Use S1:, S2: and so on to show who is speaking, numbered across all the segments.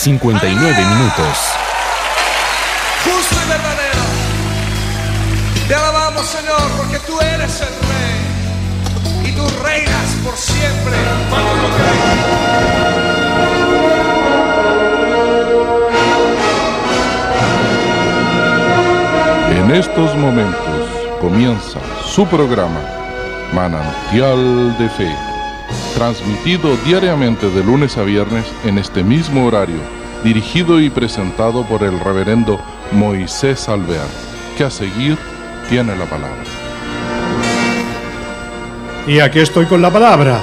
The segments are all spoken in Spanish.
S1: Las 9 y 59 minutos.
S2: Justo y verdadero. Te alabamos, Señor, porque tú eres el Rey. Y tú reinas por siempre.
S3: En estos momentos comienza su programa Manantial de Fe, transmitido diariamente de lunes a viernes en este mismo horario, dirigido y presentado por el reverendo Moisés Alvear, que a seguir tiene la palabra.
S4: Y aquí estoy con la palabra.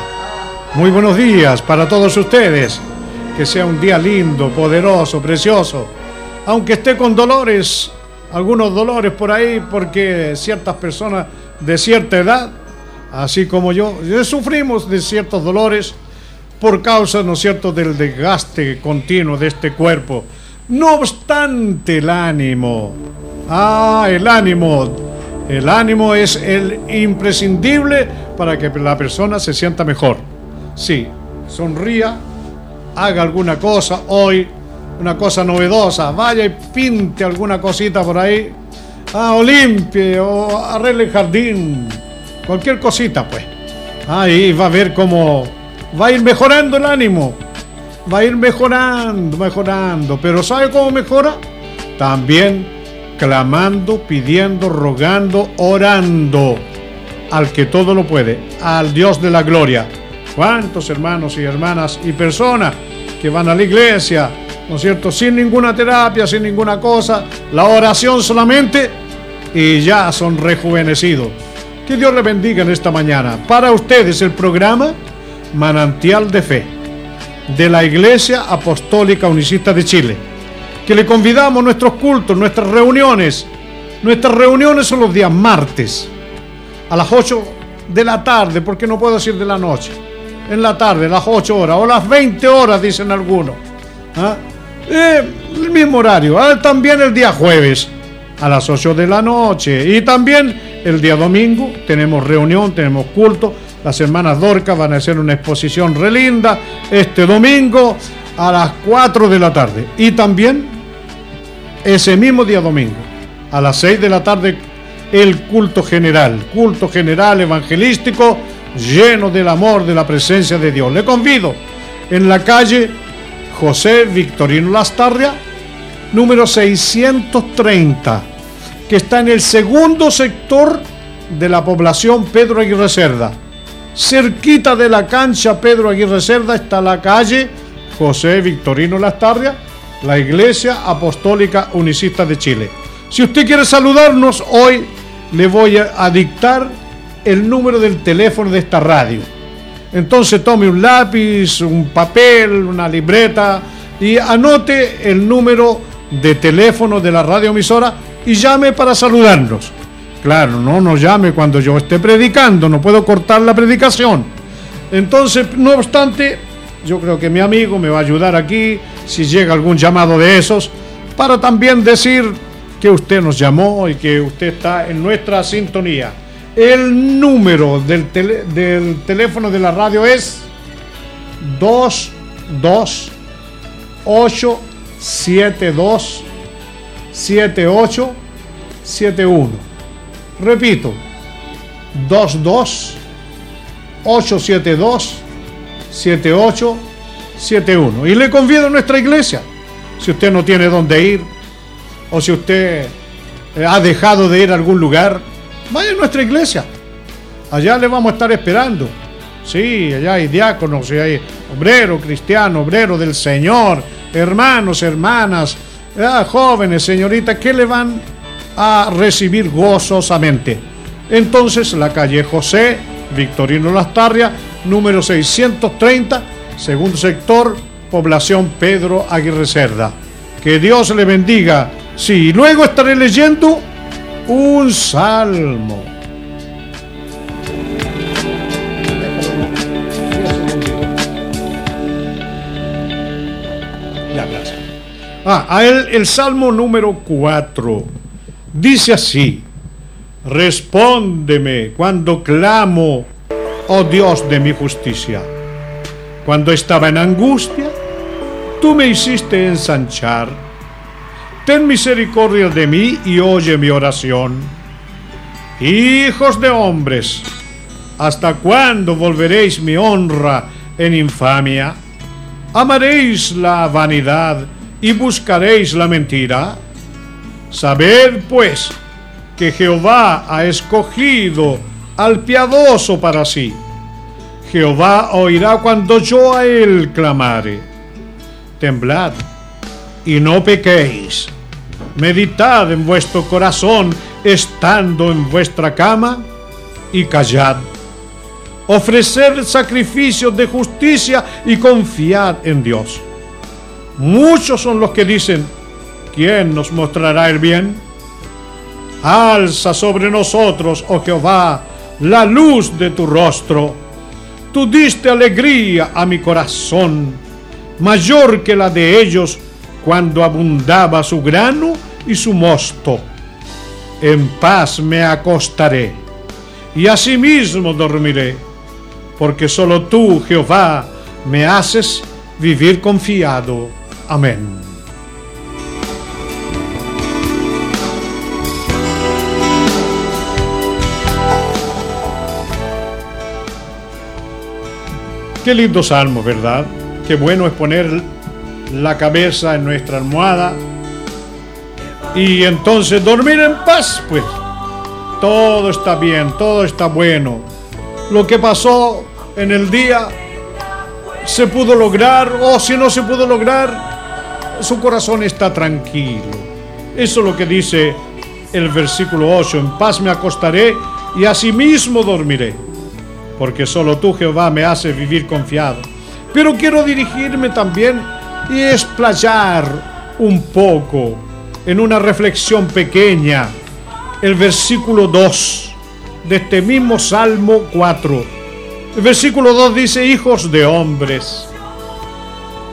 S4: Muy buenos días para todos ustedes. Que sea un día lindo, poderoso, precioso. Aunque esté con dolores, algunos dolores por ahí, porque ciertas personas de cierta edad, así como yo, eh, sufrimos de ciertos dolores por causa, ¿no cierto?, del desgaste continuo de este cuerpo. No obstante, el ánimo, ah, el ánimo, el ánimo es el imprescindible para que la persona se sienta mejor. Sí, sonría, haga alguna cosa hoy, una cosa novedosa, vaya y pinte alguna cosita por ahí, ah, o limpie, o arregle el jardín, cualquier cosita pues. Ahí va a ver cómo va a ir mejorando el ánimo, va a ir mejorando, mejorando, pero ¿sabe cómo mejora? También clamando, pidiendo, rogando, orando al que todo lo puede, al Dios de la gloria. ¿Cuántos hermanos y hermanas y personas que van a la iglesia, ¿no es cierto? Sin ninguna terapia, sin ninguna cosa, la oración solamente y ya son rejuvenecidos. Que Dios le bendiga en esta mañana. Para ustedes el programa Manantial de Fe de la Iglesia Apostólica Unicista de Chile. Que le convidamos a nuestros cultos, nuestras reuniones. Nuestras reuniones son los días martes a las 8 de la tarde, porque no puedo decir de la noche. En la tarde, las 8 horas o las 20 horas, dicen algunos. ¿Ah? Eh, el mismo horario. Ah, también el día jueves a las 8 de la noche. Y también el día domingo tenemos reunión, tenemos culto. Las hermanas Dorca van a hacer una exposición relinda este domingo a las 4 de la tarde. Y también ese mismo día domingo a las 6 de la tarde el culto general, culto general evangelístico lleno del amor de la presencia de Dios. Le convido en la calle José Victorino Lastarria, número 630, que está en el segundo sector de la población Pedro Aguirre Cerda. Cerquita de la cancha Pedro Aguirre Cerda está la calle José Victorino Lastarria, la Iglesia Apostólica Unicista de Chile. Si usted quiere saludarnos hoy, le voy a dictar el número del teléfono de esta radio. Entonces tome un lápiz, un papel, una libreta y anote el número de teléfono de la radioemisora y llame para saludarnos. Claro, no nos llame cuando yo esté predicando, no puedo cortar la predicación. Entonces, no obstante, yo creo que mi amigo me va a ayudar aquí, si llega algún llamado de esos, para también decir que usted nos llamó y que usted está en nuestra sintonía. El número del, del teléfono de la radio es 22872 7871. Repito, 22 872 7871. Y le convido a nuestra iglesia. Si usted no tiene dónde ir, o si usted eh, ha dejado de ir a algún lugar, vaya a nuestra iglesia. Allá le vamos a estar esperando. Sí, allá hay diáconos, y hay obrero cristiano, obrero del Señor, hermanos, hermanas, ah, jóvenes, señoritas, que le van a recibir gozosamente. Entonces, la calle José Victorino Lastarria, número 630, segundo sector, población Pedro Aguirre Cerda. Que Dios le bendiga. Sí, luego estaré leyendo un salmo. Ah, él el salmo número 4 dice así: Respóndeme cuando clamo, oh Dios de mi justicia. Cuando estaba en angustia, tú me hiciste ensanchar. Ten misericordia de mí y oye mi oración. Hijos de hombres, ¿hasta cuándo volveréis mi honra en infamia? ¿Amaréis la vanidad y buscaréis la mentira? Sabed pues que Jehová ha escogido al piadoso para sí. Jehová oirá cuando yo a él clamare. Temblad y no pequéis. Meditad en vuestro corazón estando en vuestra cama y callad. Ofreced sacrificios de justicia y confiad en Dios. Muchos son los que dicen, ¿quién nos mostrará el bien? Alza sobre nosotros, oh Jehová, la luz de tu rostro. Tú diste alegría a mi corazón, mayor que la de ellos cuando abundaba su grano y su mosto. En paz me acostaré y asimismo dormiré, porque solo tú, Jehová, me haces vivir confiado. Amén. Qué lindo salmo, ¿verdad? Qué bueno es poner la cabeza en nuestra almohada y entonces dormir en paz, pues. Todo está bien, todo está bueno. Lo que pasó en el día se pudo lograr o si no se pudo lograr, su corazón está tranquilo. Eso es lo que dice el versículo 8. En paz me acostaré y asimismo dormiré porque solo tú, Jehová, me haces vivir confiado. Pero quiero dirigirme también y explayar un poco en una reflexión pequeña el versículo 2 de este mismo Salmo 4. El versículo 2 dice, hijos de hombres,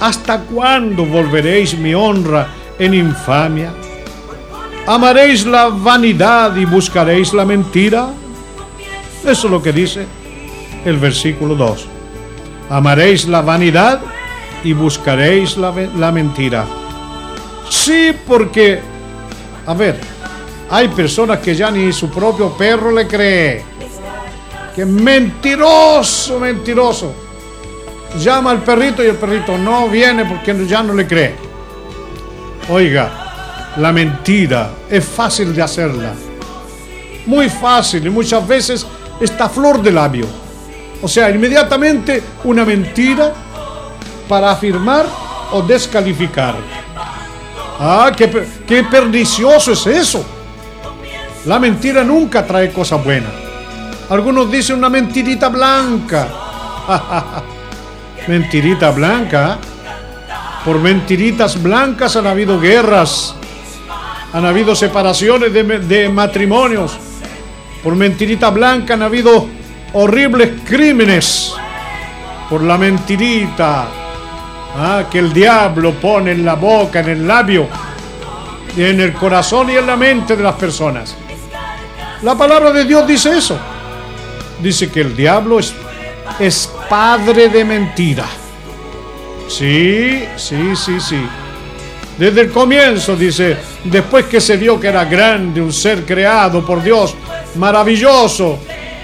S4: ¿hasta cuándo volveréis mi honra en infamia? ¿Amaréis la vanidad y buscaréis la mentira? Eso es lo que dice el versículo 2. Amaréis la vanidad y buscaréis la, la mentira. Sí, porque, a ver, hay personas que ya ni su propio perro le cree. Que mentiroso, mentiroso. Llama al perrito y el perrito no viene porque ya no le cree. Oiga, la mentira es fácil de hacerla. Muy fácil y muchas veces está flor de labio. O sea, inmediatamente una mentira para afirmar o descalificar. Ah, qué, qué pernicioso es eso. La mentira nunca trae cosas buenas. Algunos dicen una mentirita blanca. mentirita blanca. Por mentiritas blancas han habido guerras. Han habido separaciones de, de matrimonios. Por mentirita blanca han habido horribles crímenes por la mentirita ah, que el diablo pone en la boca, en el labio, en el corazón y en la mente de las personas. La palabra de Dios dice eso. Dice que el diablo es, es padre de mentira. Sí, sí, sí, sí. Desde el comienzo dice, después que se vio que era grande, un ser creado por Dios, maravilloso,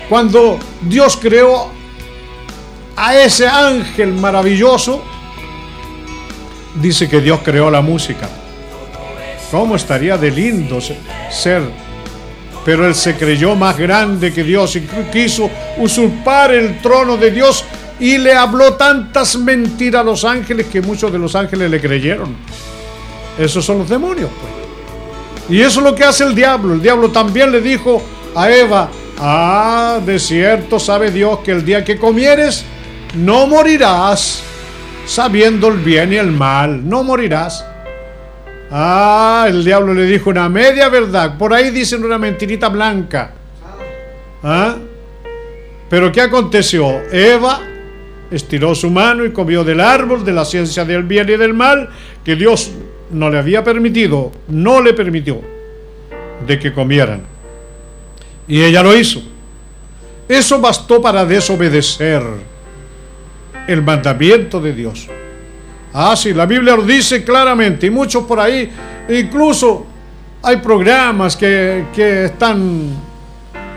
S4: cuando Dios creó a ese ángel maravilloso, dice que Dios creó la música. ¿Cómo estaría de lindo ser? Pero él se creyó más grande que Dios y quiso usurpar el trono de Dios y le habló tantas mentiras a los ángeles que muchos de los ángeles le creyeron. Esos son los demonios. Pues. Y eso es lo que hace el diablo. El diablo también le dijo a Eva, Ah, de cierto sabe Dios que el día que comieres no morirás, sabiendo el bien y el mal, no morirás. Ah, el diablo le dijo una media verdad, por ahí dicen una mentirita blanca. ¿Ah? Pero ¿qué aconteció? Eva estiró su mano y comió del árbol de la ciencia del bien y del mal que Dios no le había permitido, no le permitió de que comieran. Y ella lo hizo. Eso bastó para desobedecer el mandamiento de Dios. Ah, sí, la Biblia lo dice claramente y muchos por ahí, incluso hay programas que, que están,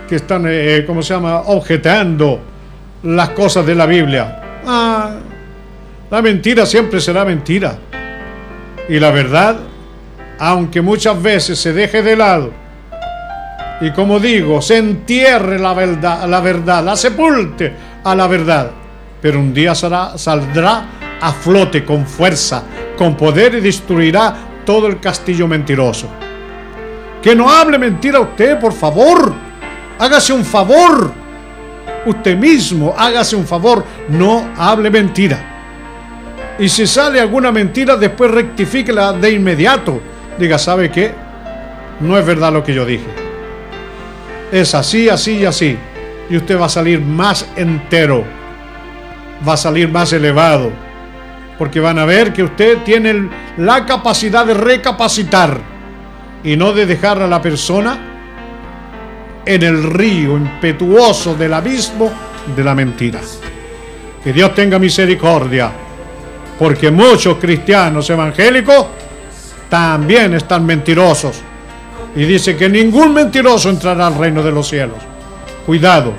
S4: que están, eh, ¿cómo se llama?, objetando las cosas de la Biblia. Ah, la mentira siempre será mentira. Y la verdad, aunque muchas veces se deje de lado, y como digo, se entierre la verdad, la verdad, la sepulte a la verdad, pero un día saldrá a flote con fuerza, con poder y destruirá todo el castillo mentiroso. Que no hable mentira usted, por favor. Hágase un favor. Usted mismo, hágase un favor. No hable mentira. Y si sale alguna mentira, después rectifíquela de inmediato. Diga, ¿sabe qué? No es verdad lo que yo dije. Es así, así y así. Y usted va a salir más entero. Va a salir más elevado porque van a ver que usted tiene la capacidad de recapacitar y no de dejar a la persona en el río impetuoso del abismo de la mentira. Que Dios tenga misericordia, porque muchos cristianos evangélicos también están mentirosos. Y dice que ningún mentiroso entrará al reino de los cielos. Cuidado,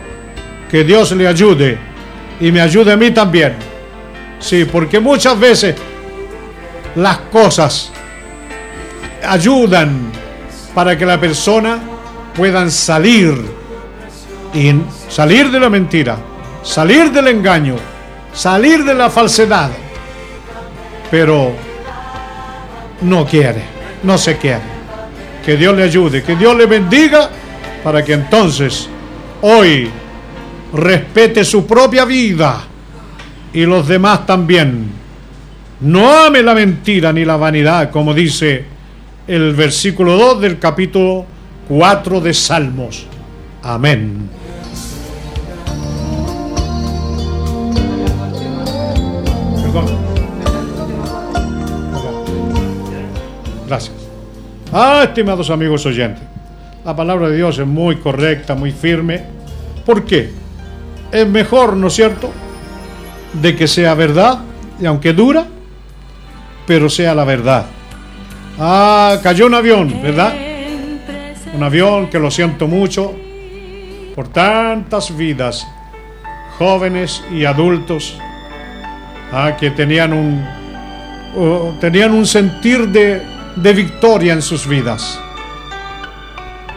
S4: que Dios le ayude y me ayude a mí también Sí, porque muchas veces las cosas ayudan para que la persona puedan salir y salir de la mentira, salir del engaño, salir de la falsedad. Pero no quiere, no se quiere. Que Dios le ayude, que Dios le bendiga para que entonces hoy respete su propia vida y los demás también. No ame la mentira ni la vanidad, como dice el versículo 2 del capítulo 4 de Salmos. Amén. Gracias. Ah, estimados amigos oyentes, la palabra de Dios es muy correcta, muy firme. ¿Por qué? Es mejor, ¿no es cierto?, de que sea verdad, y aunque dura, pero sea la verdad. Ah, cayó un avión, ¿verdad? Un avión que lo siento mucho por tantas vidas, jóvenes y adultos, ah, que tenían un, tenían un sentir de, de victoria en sus vidas,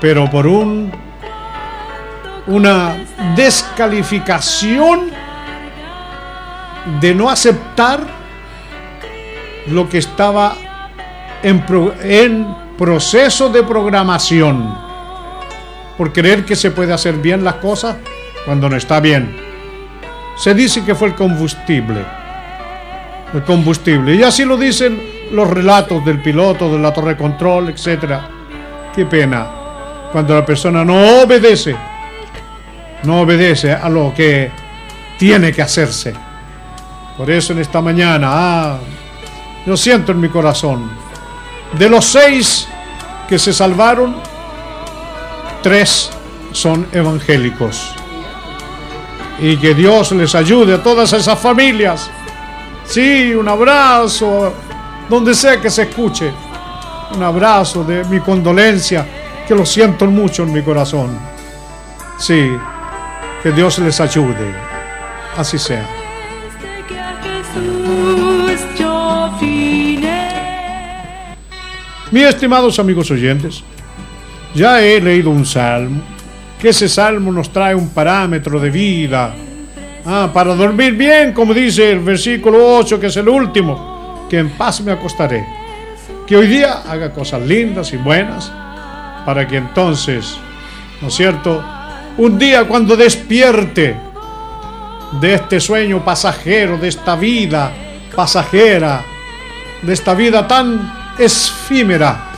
S4: pero por un, una descalificación de no aceptar lo que estaba en, proceso de programación, por creer que se puede hacer bien las cosas cuando no está bien. Se dice que fue el combustible, el combustible, y así lo dicen los relatos del piloto, de la torre control, etc. Qué pena cuando la persona no obedece, no obedece a lo que tiene que hacerse. Por eso en esta mañana, ah, yo siento en mi corazón, de los seis que se salvaron, tres son evangélicos. Y que Dios les ayude a todas esas familias. Sí, un abrazo, donde sea que se escuche. Un abrazo de mi condolencia, que lo siento mucho en mi corazón. Sí, que Dios les ayude. Así sea. Mis estimados amigos oyentes, ya he leído un salmo, que ese salmo nos trae un parámetro de vida. Ah, para dormir bien, como dice el versículo 8, que es el último, que en paz me acostaré. Que hoy día haga cosas lindas y buenas, para que entonces, ¿no es cierto? Un día cuando despierte de este sueño pasajero, de esta vida pasajera, de esta vida tan efímera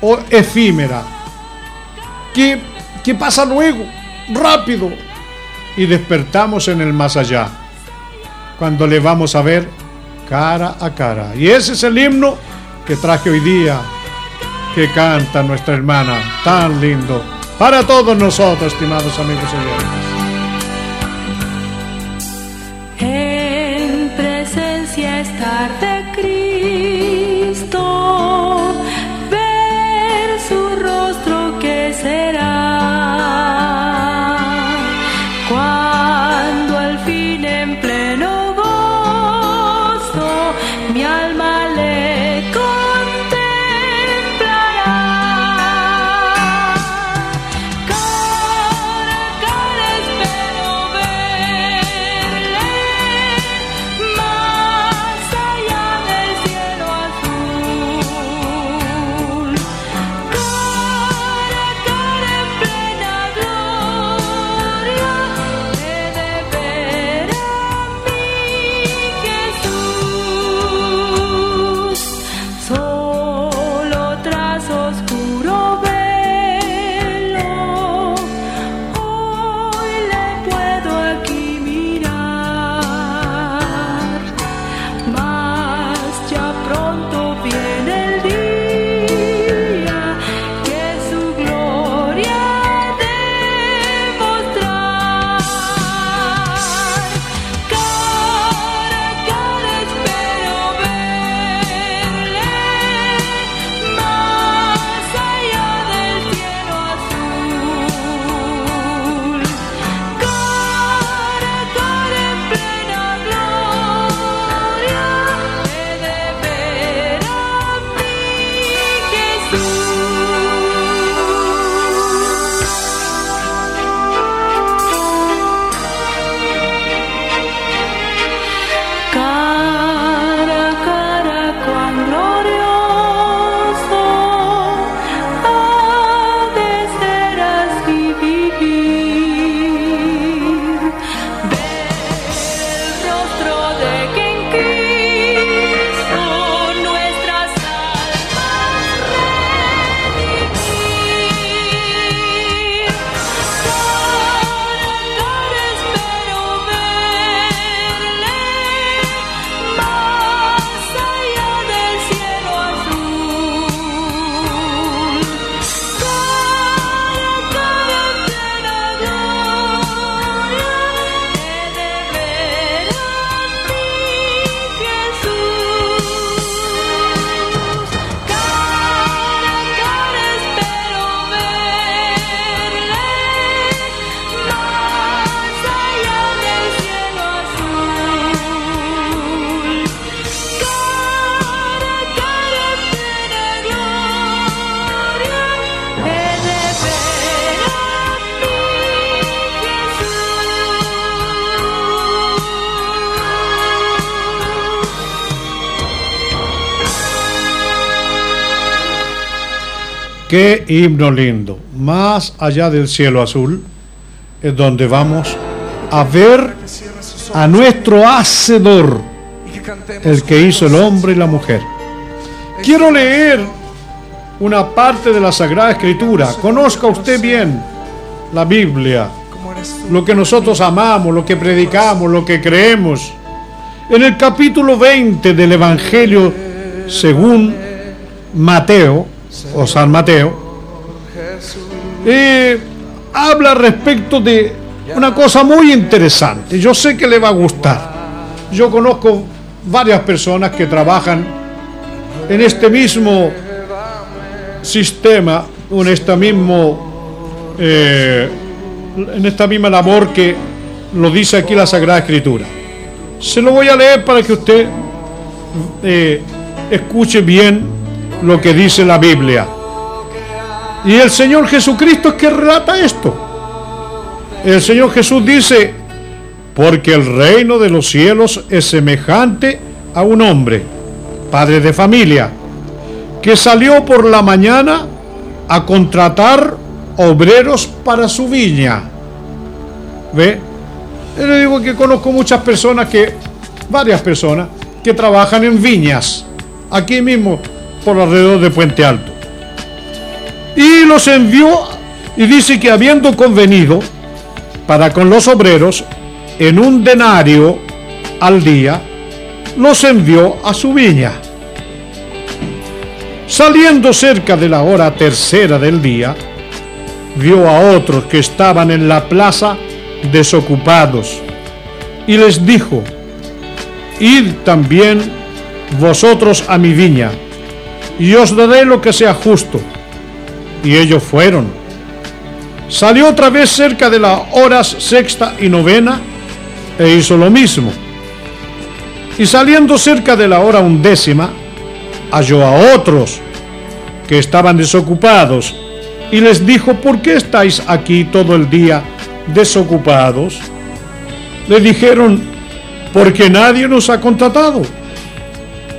S4: o efímera, que, que pasa luego, rápido, y despertamos en el más allá, cuando le vamos a ver cara a cara. Y ese es el himno que traje hoy día, que canta nuestra hermana, tan lindo, para todos nosotros, estimados amigos
S5: oyentes. En
S4: Qué himno lindo. Más allá del cielo azul es donde vamos a ver a nuestro Hacedor, el que hizo el hombre y la mujer. Quiero leer una parte de la Sagrada Escritura. Conozca usted bien la Biblia, lo que nosotros amamos, lo que predicamos, lo que creemos. En el capítulo 20 del Evangelio según Mateo, o San Mateo, eh, habla respecto de una cosa muy interesante. Yo sé que le va a gustar. Yo conozco varias personas que trabajan en este mismo sistema, en esta mismo, eh, en esta misma labor que lo dice aquí la Sagrada Escritura. Se lo voy a leer para que usted eh, escuche bien lo que dice la Biblia. Y el Señor Jesucristo es que relata esto. El Señor Jesús dice, porque el reino de los cielos es semejante a un hombre, padre de familia, que salió por la mañana a contratar obreros para su viña. ¿Ve? Yo le digo que conozco muchas personas que, varias personas, que trabajan en viñas, aquí mismo por alrededor de Puente Alto. Y los envió y dice que habiendo convenido para con los obreros en un denario al día, los envió a su viña. Saliendo cerca de la hora tercera del día, vio a otros que estaban en la plaza desocupados y les dijo, id también vosotros a mi viña y os daré lo que sea justo. Y ellos fueron. Salió otra vez cerca de las horas sexta y novena e hizo lo mismo. Y saliendo cerca de la hora undécima, halló a otros que estaban desocupados y les dijo, ¿por qué estáis aquí todo el día desocupados? Le dijeron, porque nadie nos ha contratado.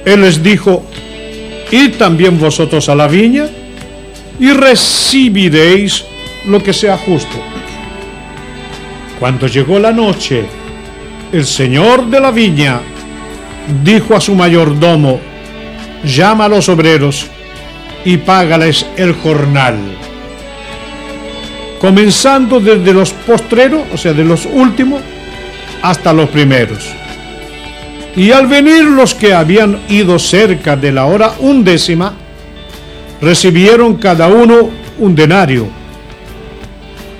S4: Él les dijo, id también vosotros a la viña y recibiréis lo que sea justo. Cuando llegó la noche, el señor de la viña dijo a su mayordomo, llama a los obreros y págales el jornal. Comenzando desde los postreros, o sea, de los últimos, hasta los primeros. Y al venir los que habían ido cerca de la hora undécima, recibieron cada uno un denario.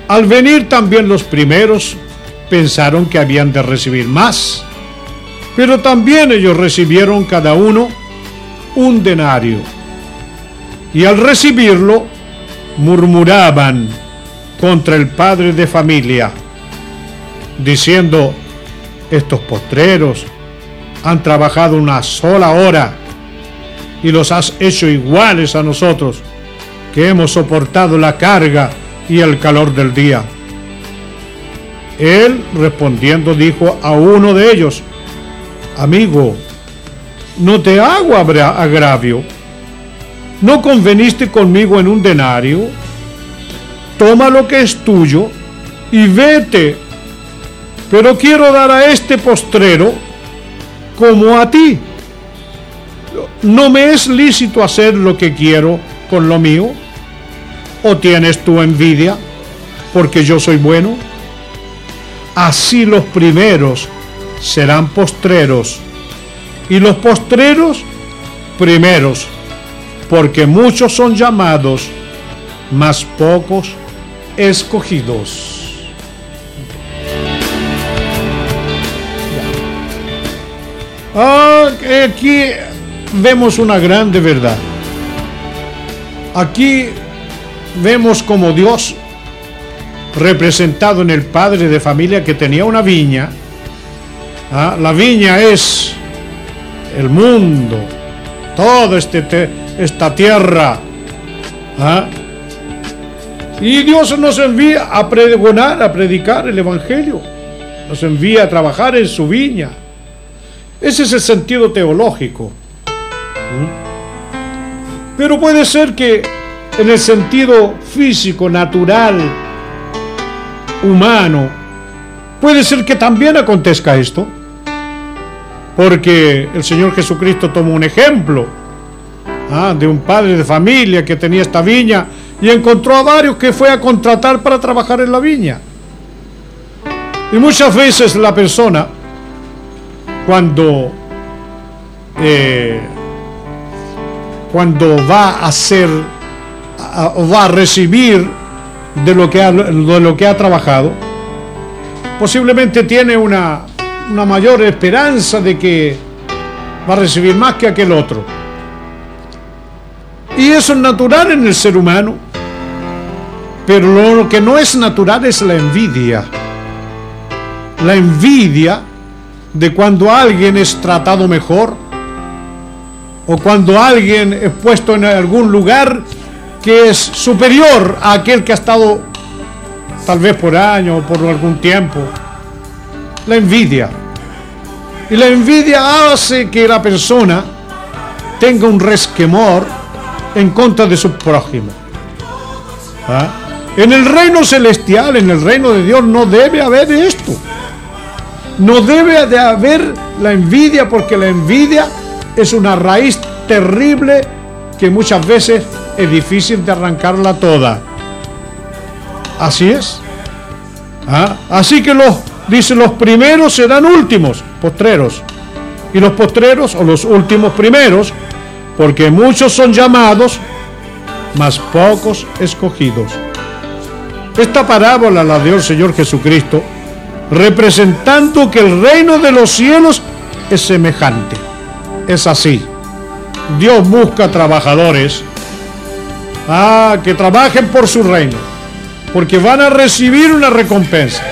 S4: Al venir también los primeros, pensaron que habían de recibir más, pero también ellos recibieron cada uno un denario. Y al recibirlo, murmuraban contra el padre de familia, diciendo, estos postreros han trabajado una sola hora y los has hecho iguales a nosotros, que hemos soportado la carga y el calor del día. Él respondiendo dijo a uno de ellos, amigo, no te hago agravio, no conveniste conmigo en un denario, toma lo que es tuyo y vete, pero quiero dar a este postrero como a ti. ¿No me es lícito hacer lo que quiero con lo mío? ¿O tienes tu envidia porque yo soy bueno? Así los primeros serán postreros y los postreros primeros, porque muchos son llamados, mas pocos escogidos. Ah, aquí vemos una grande verdad. Aquí vemos como Dios, representado en el padre de familia que tenía una viña, ah, la viña es el mundo, toda este esta tierra. Ah, y Dios nos envía a pregonar, a predicar el Evangelio. Nos envía a trabajar en su viña. Ese es el sentido teológico. ¿Mm? Pero puede ser que en el sentido físico, natural, humano, puede ser que también acontezca esto. Porque el Señor Jesucristo tomó un ejemplo ah, de un padre de familia que tenía esta viña y encontró a varios que fue a contratar para trabajar en la viña. Y muchas veces la persona, cuando, eh, cuando va a o va a recibir de lo, que ha, de lo que ha trabajado, posiblemente tiene una, una mayor esperanza de que va a recibir más que aquel otro. Y eso es natural en el ser humano. Pero lo que no es natural es la envidia. La envidia de cuando alguien es tratado mejor o cuando alguien es puesto en algún lugar que es superior a aquel que ha estado tal vez por años o por algún tiempo. La envidia. Y la envidia hace que la persona tenga un resquemor en contra de su prójimo. ¿Ah? En el reino celestial, en el reino de Dios, no debe haber esto. No debe de haber la envidia porque la envidia es una raíz terrible que muchas veces es difícil de arrancarla toda. Así es. ¿Ah? Así que los, dice, los primeros serán últimos, postreros. Y los postreros o los últimos primeros, porque muchos son llamados, mas pocos escogidos. Esta parábola la dio el Señor Jesucristo, representando que el reino de los cielos es semejante. Es así. Dios busca trabajadores Ah, que trabajen por su reino, porque van a recibir una recompensa.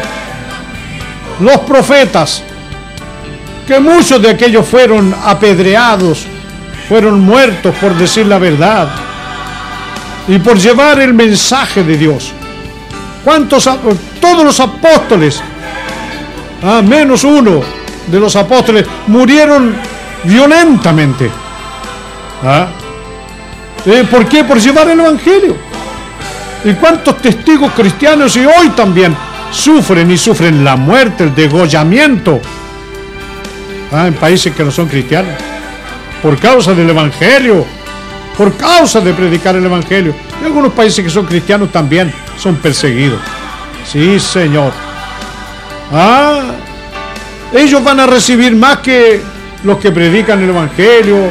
S4: Los profetas, que muchos de aquellos fueron apedreados, fueron muertos por decir la verdad y por llevar el mensaje de Dios. ¿Cuántos? Todos los apóstoles, ah, menos uno de los apóstoles, murieron violentamente. ¿Ah? Eh, ¿Por qué? Por llevar el Evangelio. ¿Y cuántos testigos cristianos y hoy también sufren y sufren la muerte, el degollamiento ah, en países que no son cristianos? Por causa del Evangelio, por causa de predicar el Evangelio. Y algunos países que son cristianos también son perseguidos. Sí, Señor. Ah, ellos van a recibir más que los que predican el Evangelio,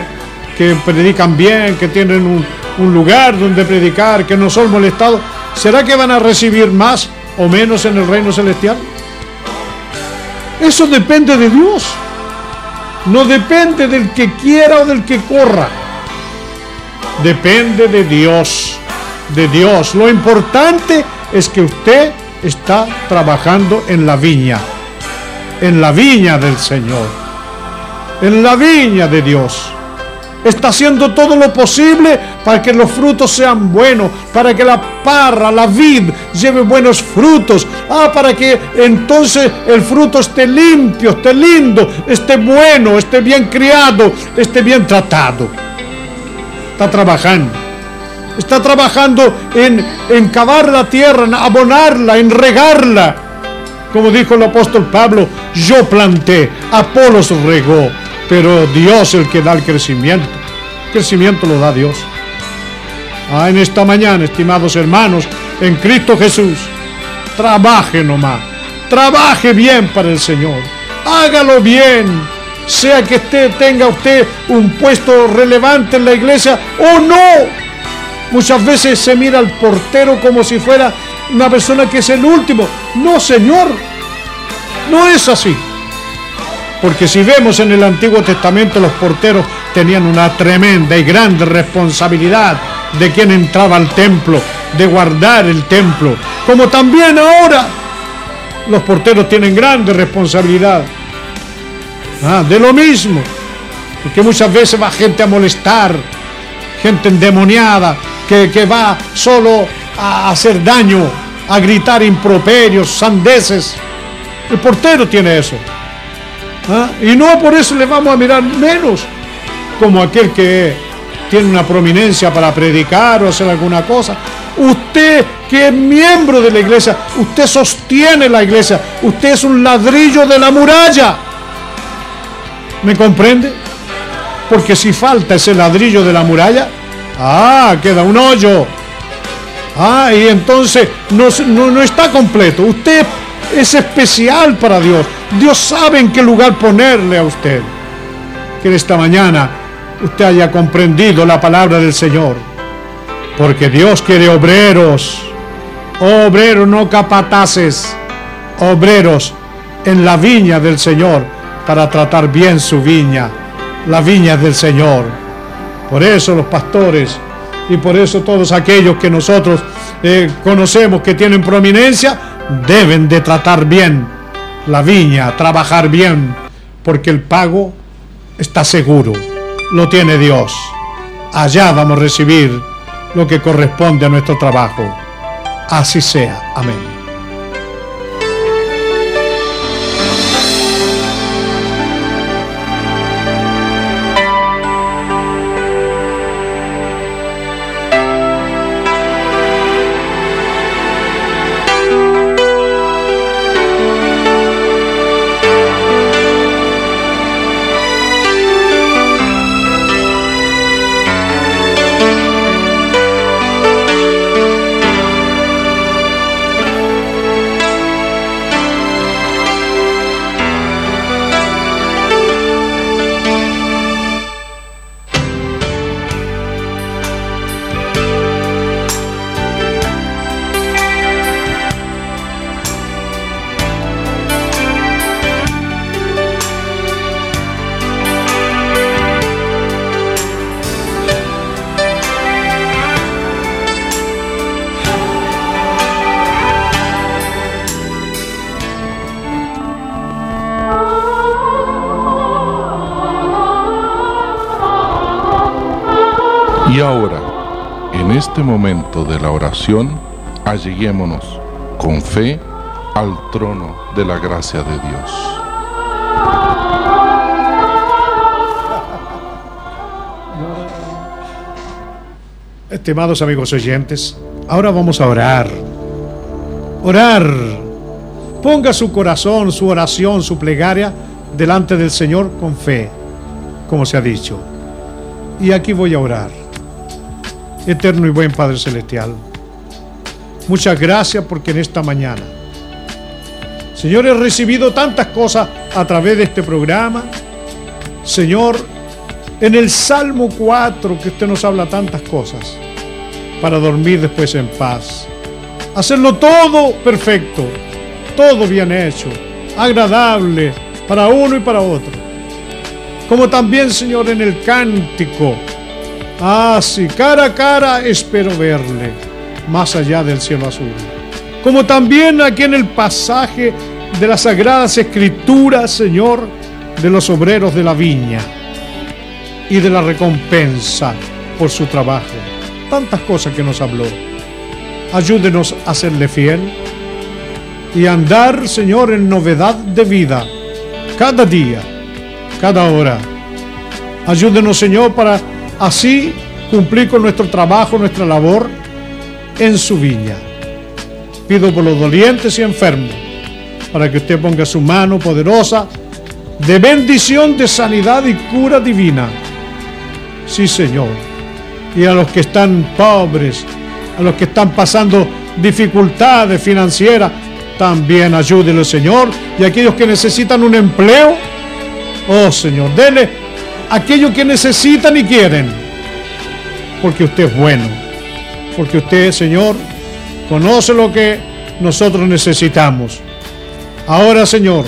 S4: que predican bien, que tienen un, lugar donde predicar, que no son molestados, ¿será que van a recibir más o menos en el reino celestial? Eso depende de Dios. No depende del que quiera o del que corra. Depende de Dios. De Dios. Lo importante es que usted está trabajando en la viña. En la viña del Señor. En la viña de Dios está haciendo todo lo posible para que los frutos sean buenos, para que la parra, la vid, lleve buenos frutos. Ah, para que entonces el fruto esté limpio, esté lindo, esté bueno, esté bien criado, esté bien tratado. Está trabajando. Está trabajando en, en cavar la tierra, en abonarla, en regarla. Como dijo el apóstol Pablo, yo planté, Apolos regó pero Dios el que da el crecimiento. Crecimiento lo da Dios. Ah, en esta mañana, estimados hermanos, en Cristo Jesús, trabaje nomás, trabaje bien para el Señor, hágalo bien, sea que tenga usted un puesto relevante en la iglesia o no. Muchas veces se mira al portero como si fuera una persona que es el último. No, Señor, no es así. Porque si vemos en el Antiguo Testamento, los porteros tenían una tremenda y grande responsabilidad de quien entraba al templo, de guardar el templo. Como también ahora los porteros tienen grande responsabilidad. Ah, de lo mismo. Porque muchas veces va gente a molestar, gente endemoniada, que, va solo a hacer daño, a gritar improperios, sandeces. El portero tiene eso. ¿Ah? Y no por eso le vamos a mirar menos como aquel que tiene una prominencia para predicar o hacer alguna cosa. Usted que es miembro de la iglesia, usted sostiene la iglesia, usted es un ladrillo de la muralla. ¿Me comprende? Porque si falta ese ladrillo de la muralla, ah, queda un hoyo. Ah, y entonces no, no, está completo. Usted es especial para Dios. Dios sabe en qué lugar ponerle a usted. Que esta mañana usted haya comprendido la palabra del Señor. Porque Dios quiere obreros, obreros, no capataces, obreros en la viña del Señor para tratar bien su viña, la viña del Señor. Por eso los pastores y por eso todos aquellos que nosotros eh, conocemos que tienen prominencia deben de tratar bien la viña, trabajar bien, porque el pago está seguro lo tiene Dios. Allá vamos a recibir lo que corresponde a nuestro trabajo. Así sea. Amén.
S3: Este momento de la oración, alleguémonos con fe al trono de la gracia de Dios.
S4: Estimados amigos oyentes, ahora vamos a orar. Orar. Ponga su corazón, su oración, su plegaria delante del Señor con fe, como se ha dicho. Y aquí voy a orar eterno y buen Padre Celestial. Muchas gracias porque en esta mañana, Señor, he recibido tantas cosas a través de este programa. Señor, en el Salmo 4 que usted nos habla tantas cosas para dormir después en paz. Hacerlo todo perfecto, todo bien hecho, agradable para uno y para otro. Como también, Señor, en el cántico Ah, sí, cara a cara espero verle, más allá del cielo azul. Como también aquí en el pasaje de las Sagradas Escrituras, Señor, de los obreros de la viña y de la recompensa por su trabajo. Tantas cosas que nos habló. Ayúdenos a serle fiel y andar, Señor, en novedad de vida, cada día, cada hora. Ayúdenos, Señor, para así cumplir con nuestro trabajo, nuestra labor en su viña. Pido por los dolientes y enfermos, para que usted ponga su mano poderosa de bendición, de sanidad y cura divina. Sí, Señor. Y a los que están pobres, a los que están pasando dificultades financieras, también ayúdele, Señor. Y a aquellos que necesitan un empleo, oh Señor, dele aquello que necesitan y quieren. Porque usted es bueno. Porque usted, Señor, conoce lo que nosotros necesitamos. Ahora, Señor,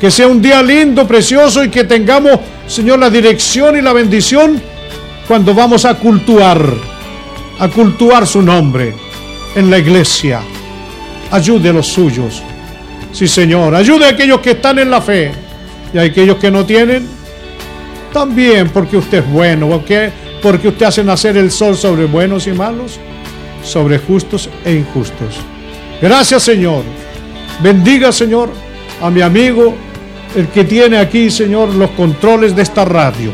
S4: que sea un día lindo, precioso y que tengamos, Señor, la dirección y la bendición cuando vamos a cultuar, a cultuar su nombre en la iglesia. Ayude a los suyos. Sí, Señor, ayude a aquellos que están en la fe y a aquellos que no tienen también porque usted es bueno, porque, porque usted hace nacer el sol sobre buenos y malos, sobre justos e injustos. Gracias Señor. Bendiga Señor a mi amigo, el que tiene aquí Señor los controles de esta radio.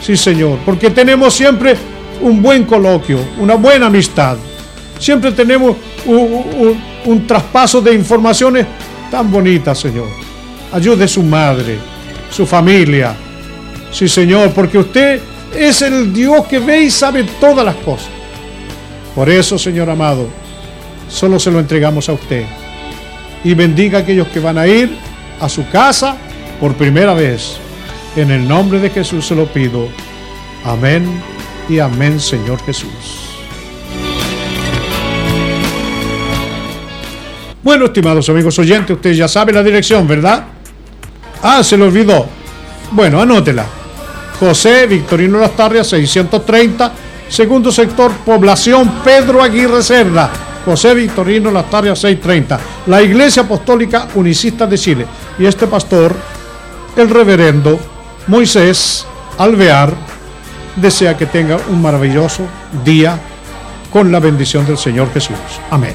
S4: Sí, Señor, porque tenemos siempre un buen coloquio, una buena amistad. Siempre tenemos un, traspaso de informaciones tan bonitas, Señor. Ayude a su madre, su familia. Sí, Señor, porque usted es el Dios que ve y sabe todas las cosas. Por eso, Señor amado, solo se lo entregamos a usted. Y bendiga a aquellos que van a ir a su casa por primera vez. En el nombre de Jesús se lo pido. Amén y amén, Señor Jesús. Bueno, estimados amigos oyentes, usted ya sabe la dirección, ¿verdad? Ah, se lo olvidó. Bueno, anótela. José Victorino Lastarria, 630, segundo sector, población Pedro Aguirre Cerda. José Victorino Lastarria, 630. La Iglesia Apostólica Unicista de Chile. Y este pastor, el reverendo Moisés Alvear, desea que tenga un maravilloso día con la bendición del Señor Jesús. Amén.